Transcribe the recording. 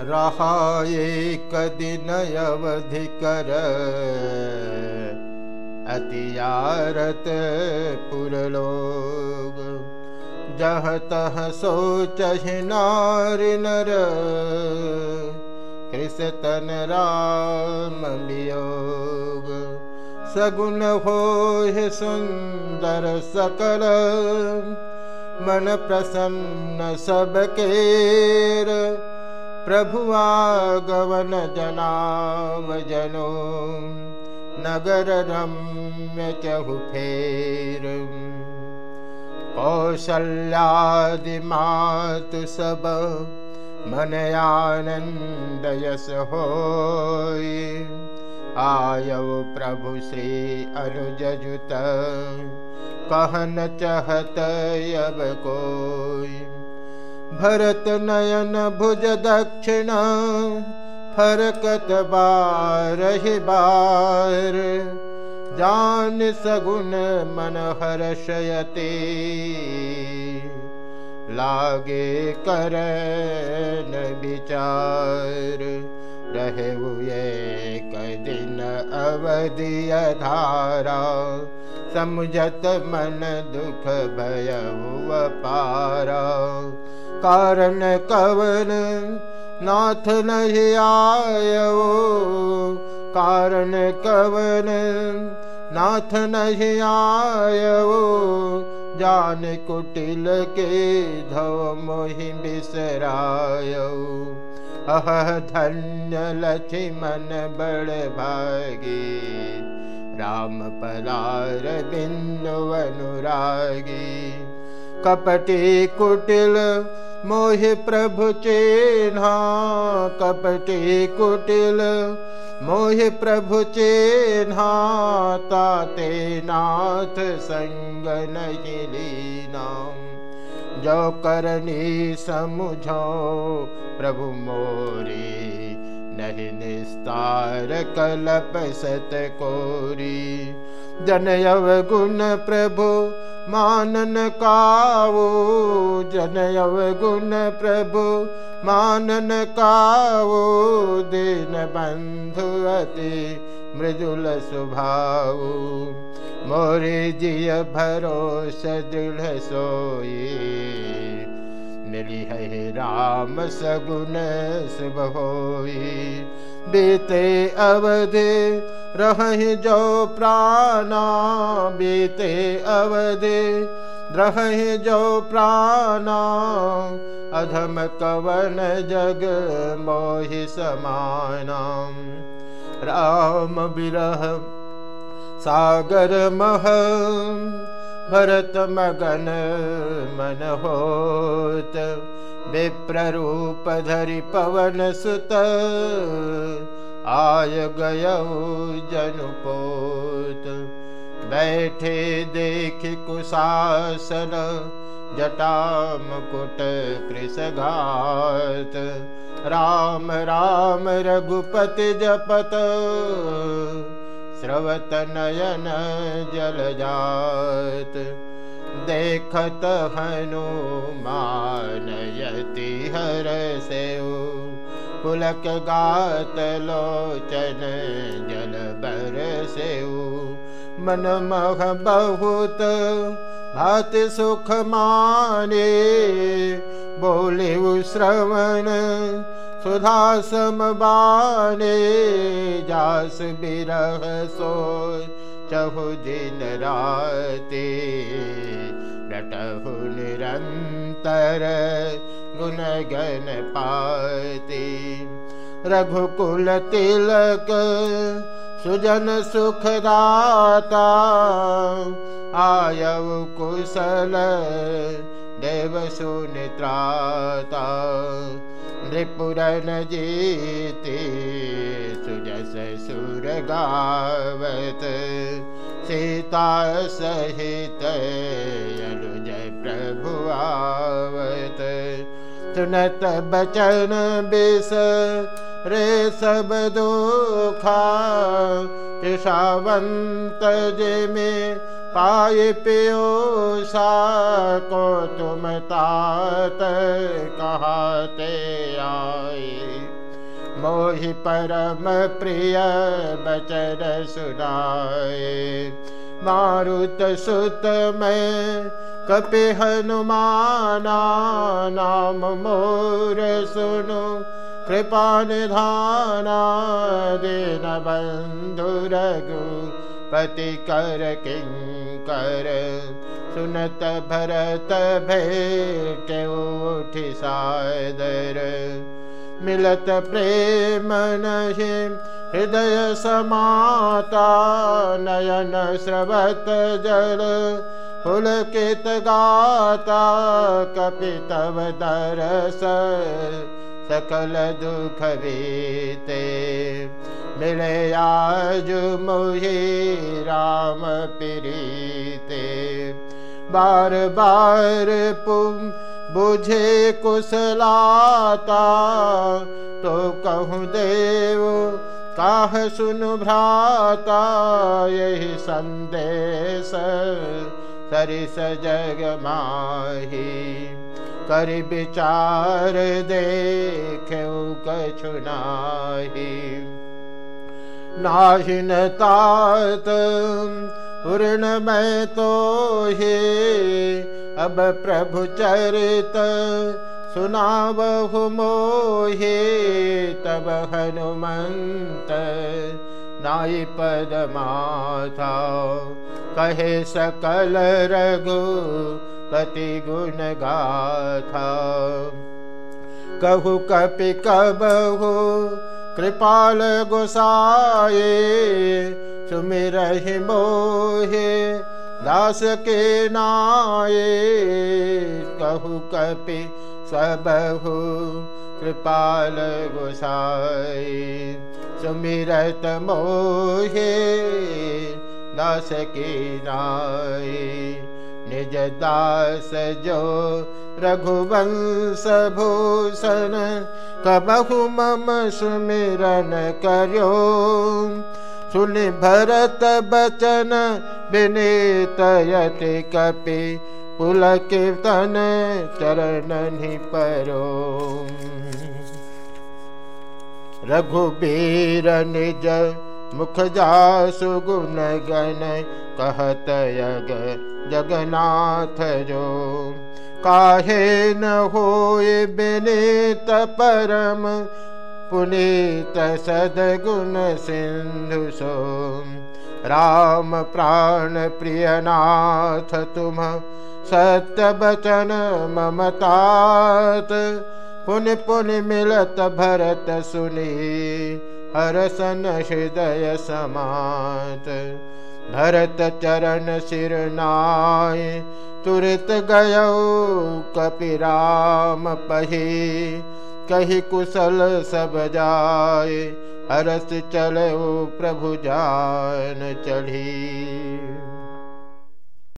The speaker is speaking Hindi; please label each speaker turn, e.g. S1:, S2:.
S1: हाय अतियारत पुरलोग। जह तह सोचहि नारि नर। कृषतन नारणर कृष्नोग सगुण होहि सुन्दर सकल। मन प्रसन्न सेर प्रभुआगवन जनाम जनो नगर रम्य चहु फेर कौशल्यादिमातु सब मन आनंद यस हो आयव प्रभु श्री अनुजुत कहन चहत अब कोई भरत नयन भुज दक्षिण फरकत बारहि बार। जान सगुन मन हर्षयते लागे कर हुए दिन अवधि धारा समझत मन दुख भय पारा कारण कवन नाथ नहीं आयो। कारण कवन नाथ नहीं आयो। जान कुटिल के धव मोहि बिसरायो। अह धन्य लक्ष्मण बड़ भागी। राम पलार बिंदु अनुरागी। कपटी कुटिल मोहि प्रभु चेन्हा कपटी कुटिल। मोहि प्रभु चेन्हा ताते नाथ संग नहीं लीना। जो करनी समुझो प्रभु मोरी नहीं निस्तार कलप सत कोरी जनयव गुण प्रभु मानन कावो जनयव गुण प्रभु मानन कावो दीन बंधु अति मृदुल स्वभाव मोरे जिय भरोस दृढ़ सोई मिली है राम सगुन शुभ होई। बीते अवधि रही जो प्राणा, बीते अवधि रही जो प्राणा। अधम कवन जग मोहि समाना। राम विरह सागर मह भरत मगन मन होत। विप्ररूप धरि पवन सुत। आय गय जनुपोत बैठे देख कुशासन, जटाम कुट कृषघात राम राम, रघुपति जपत। स्रवत नयन जल जात देखत हनुमानयति हर पुलक गात लोचन जल मह बहुत भात सुख माने। बोले श्रवण सुधा समबाने जास बिरह सो चहु दिन राते रटहु निरंतर गुण गण पाती। रघुकुल तिलक सुजन सुखदाता आयव कुशल देव सुनित्राता नृपुरन जीते सुजस सुर गावत सीता सहित अनुज प्रभु आवत। सुनत बचन बिस रे सब दुखा। ऋषावंत जे में पियो सा को तुम तात कहते आए। मोहि परम प्रिय बचन सुनाए। मारुत सुत में कपि हनुमाना नाम मोर सुनु। कृपा निधाना दीन बंधु रघु पति कर। सुनत भरत भेट उठ सादर। मिलत प्रेम नहे, हृदय समाता नयन स्रवत जल। पुलकित गाता कपितव दरस सकल दुख बीते। मिले आज मुहे राम प्रीते। बार बार पुम बुझे कुशलाता तो कहूँ देव, काह सुन भ्राता, यही संदेश सरिस जग माही। कर विचार देख कछु नाही नाहिन तात पूर्ण मैं तो हे अब प्रभु चरित सुनावहु मोहे तब हनुमंत नाई पद माथा कहे सकल रघु पति गुण गाथा कहु कपि कबहु कृपाल गोसाए सुमिर मोहे दास के नाये कहु कपि सबहु कृपाल गोसाए सुमिरत मोहे दास के नाये निज दास जो रघुवंश भूषण, कबहु मम सुमिरन करो। सुन भरत बचन विनीतयति कपि पुल कीर्तन चरण परो। रघुबीर निज मुख जासु गुण गण कहत यग जगन्नाथ जो। काहे न होए बिनीत परम पुनीत सदगुण सिंधु सो। राम प्राण प्रियनाथ तुम सत्य बचन ममतात। पुन पुन मिलत भरत सुनी हरसन हृदय समात। भरत चरण सिर नाय, तुरत गय कपिराम पहे। कही कुशल सब जाय, हरस चलो प्रभु जान चढ़ी।